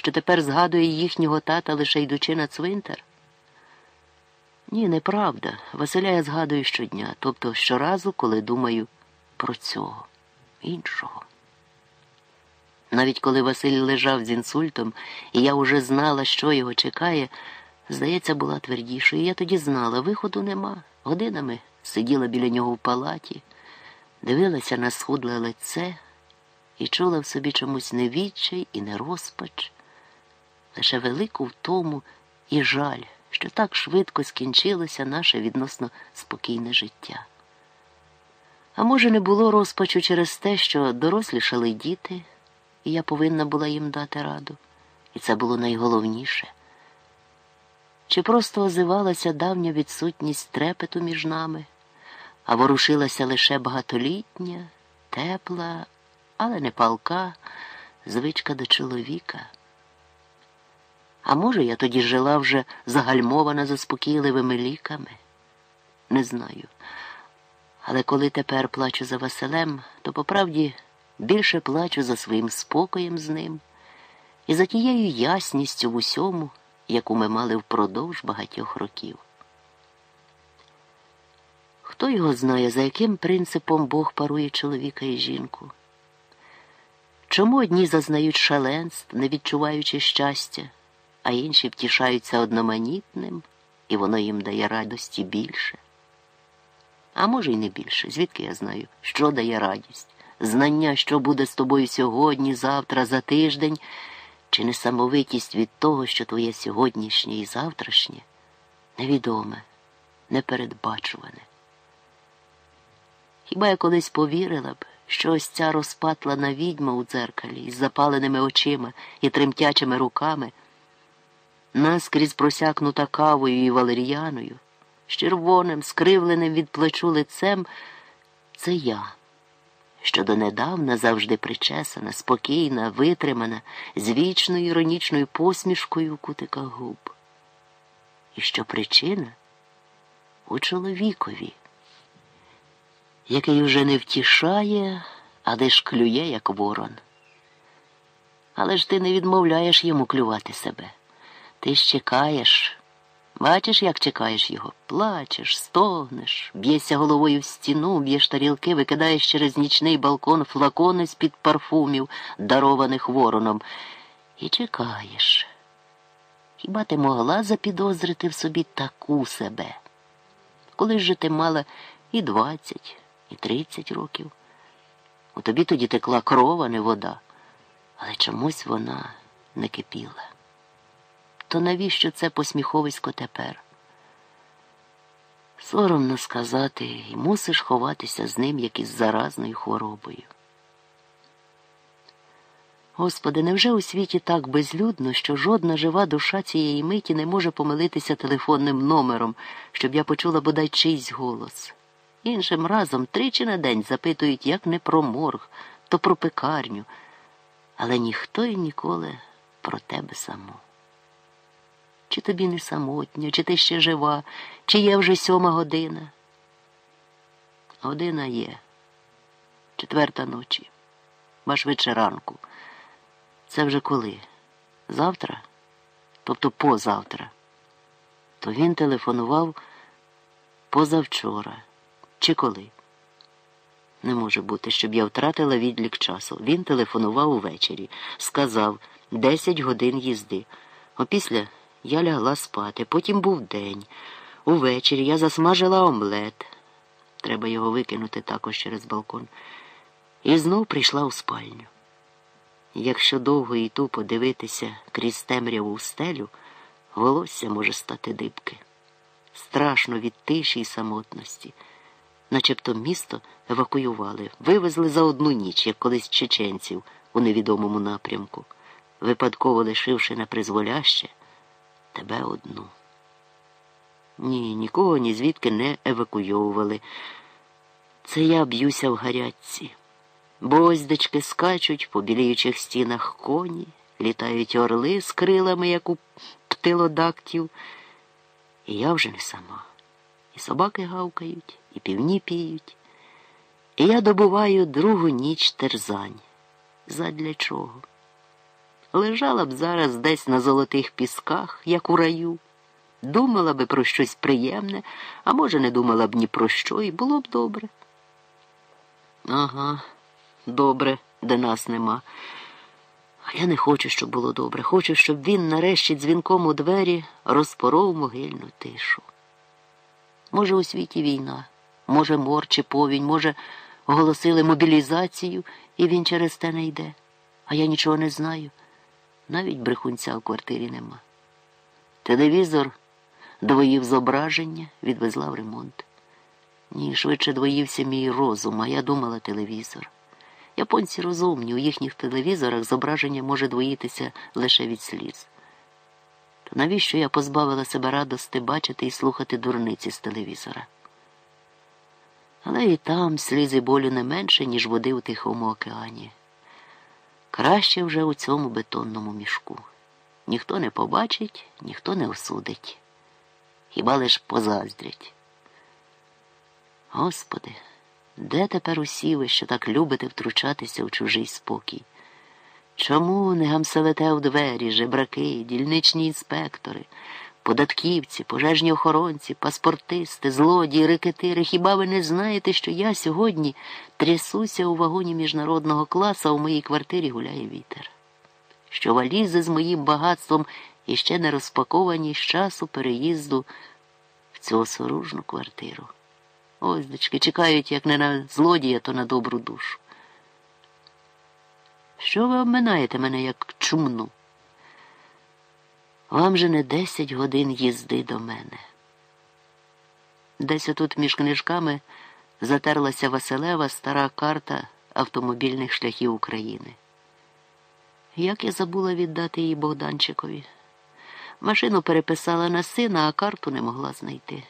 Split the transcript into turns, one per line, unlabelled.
що тепер згадує їхнього тата, лише йдучи на цвинтар? Ні, неправда. Василя я згадую щодня, тобто щоразу, коли думаю про цього, іншого. Навіть коли Василь лежав з інсультом, і я уже знала, що його чекає, здається, була твердішою. Я тоді знала, виходу нема. Годинами сиділа біля нього в палаті, дивилася на схудле лице і чула в собі чомусь не відчай і не розпач, лише велику втому і жаль, що так швидко скінчилося наше відносно спокійне життя. А може, не було розпачу через те, що дорослішали діти, і я повинна була їм дати раду, і це було найголовніше. Чи просто озивалася давня відсутність трепету між нами, а ворушилася лише багатолітня, тепла, але не палка, звичка до чоловіка. А може, я тоді жила вже загальмована заспокійливими ліками? Не знаю. Але коли тепер плачу за Василем, то по правді більше плачу за своїм спокоєм з ним і за тією ясністю в усьому, яку ми мали впродовж багатьох років. Хто його знає, за яким принципом Бог парує чоловіка і жінку? Чому одні зазнають шаленств, не відчуваючи щастя, а інші втішаються одноманітним, і воно їм дає радості більше? А може, й не більше, звідки я знаю, що дає радість, знання, що буде з тобою сьогодні, завтра, за тиждень, чи несамовитість від того, що твоє сьогоднішнє і завтрашнє невідоме, непередбачуване. Хіба я колись повірила б, що ось ця розпатлана відьма у дзеркалі із запаленими очима і тремтячими руками, наскрізь просякнута кавою і валеріяною, з червоним, скривленим від плечу лицем, це я, що донедавна завжди причесана, спокійна, витримана, з вічною іронічною посмішкою у кутиках губ. І що причина у чоловікові який уже не втішає, а лиш клює, як ворон. Але ж ти не відмовляєш йому клювати себе. Ти ж чекаєш. Бачиш, як чекаєш його? Плачеш, стогнеш, б'єшся головою в стіну, б'єш тарілки, викидаєш через нічний балкон флакони з-під парфумів, дарованих вороном, і чекаєш. Хіба ти могла запідозрити в собі таку себе? Коли ж ти мала і двадцять, і тридцять років. У тобі тоді текла кров, а не вода, але чомусь вона не кипіла. То навіщо це посміховисько тепер? Соромно сказати, і мусиш ховатися з ним, як із заразною хворобою. Господи, невже у світі так безлюдно, що жодна жива душа цієї миті не може помилитися телефонним номером, щоб я почула бодай чийсь голос? Іншим разом тричі на день запитують як не про морг, то про пекарню, але ніхто і ніколи про тебе саму. Чи тобі не самотньо, чи ти ще жива, чи є вже сьома година? Година є, четверта ночі, ба швидше ранку. Це вже коли? Завтра? Тобто позавтра. То він телефонував позавчора. Чи коли? Не може бути, щоб я втратила відлік часу. Він телефонував увечері, сказав десять годин їзди. Опісля я лягла спати, потім був день. Увечері я засмажила омлет. Треба його викинути також через балкон. І знов прийшла у спальню. Якщо довго і тупо дивитися крізь темряву стелю, волосся може стати дибки. Страшно від тиші й самотності начебто місто евакуювали, вивезли за одну ніч, як колись чеченців у невідомому напрямку, випадково лишивши на призволяще тебе одну. Ні, нікого ні звідки не евакуйовували. Це я б'юся в гарячці. Боздечки скачуть по біліючих стінах коні, літають орли з крилами, як у птилодактів. І я вже не сама. І собаки гавкають і півні піють. І я добуваю другу ніч терзань. Задля чого? Лежала б зараз десь на золотих пісках, як у раю, думала би про щось приємне, а може, не думала б ні про що, і було б добре. Ага, добре, де нас нема. А я не хочу, щоб було добре. Хочу, щоб він нарешті дзвінком у двері розпоров могильну тишу. Може, у світі війна, може, мор чи повінь, може, оголосили мобілізацію, і він через те не йде. А я нічого не знаю. Навіть брехунця в квартирі нема. Телевізор двоїв зображення, відвезла в ремонт. Ні, швидше двоївся мій розум, а я думала телевізор. Японці розумні, у їхніх телевізорах зображення може двоїтися лише від сліз. То навіщо я позбавила себе радости бачити і слухати дурниці з телевізора? Але і там слізи болю не менше, ніж води у Тихому океані. Краще вже у цьому бетонному мішку. Ніхто не побачить, ніхто не осудить. Хіба лиш позаздрять. Господи, де тепер усі ви, що так любите втручатися у чужий спокій? Чому не гамселете у двері, жебраки, дільничні інспектори, податківці, пожежні охоронці, паспортисти, злодії, рекетири? Хіба ви не знаєте, що я сьогодні трясуся у вагоні міжнародного класу, а у моїй квартирі гуляє вітер? Що валізи з моїм багатством іще не розпаковані з часу переїзду в цю осоружну квартиру? Ось, дочки, чекають, як не на злодія, то на добру душу. Що ви обминаєте мене, як чумну? Вам же не десять годин їзди до мене. Десь отут між книжками затерлася Василева стара карта автомобільних шляхів України. Як я забула віддати її Богданчикові? Машину переписала на сина, а карту не могла знайти.